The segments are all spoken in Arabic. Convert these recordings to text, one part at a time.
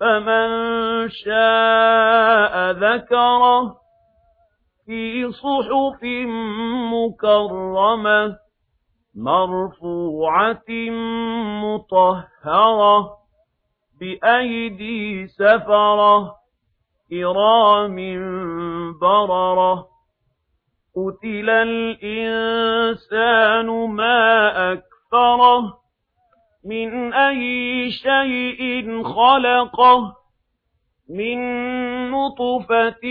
فمن شاء ذكره في صحف مكرمة مرفوعة مطهرة بأيدي سفرة إرام بررة قتل الإنسان ما أكثره مِنْ أَيِّ شَيْءٍ خَلَقَهُ مِنْ نُطْفَةٍ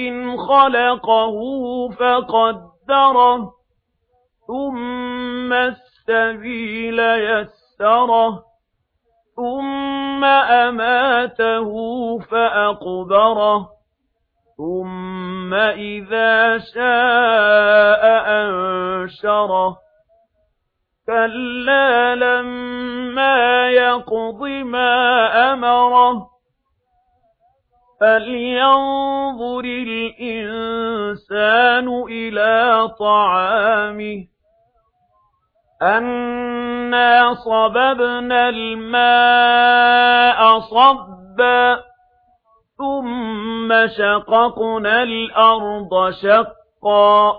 خَلَقَهُ فَقَدَّرَهُ ثُمَّ السَّبِيلَ يَسَّرَهُ ثُمَّ أَمَاتَهُ فَأَقْبَرَهُ ثُمَّ إِذَا شَاءَ أَنشَرَهُ. كَلَّا لَمَّا يَقْضِ مَا أَمَرَهُ فَلْيَنظُرِ الْإِنسَانُ إِلَى طَعَامِهِ أَنَّا صَبَبْنَا الْمَاءَ صَبًّا ثُمَّ شَقَقْنَا الْأَرْضَ شَقًّا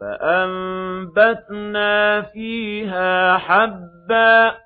فَأَنبَتْنَا فِيهَا حَبًّا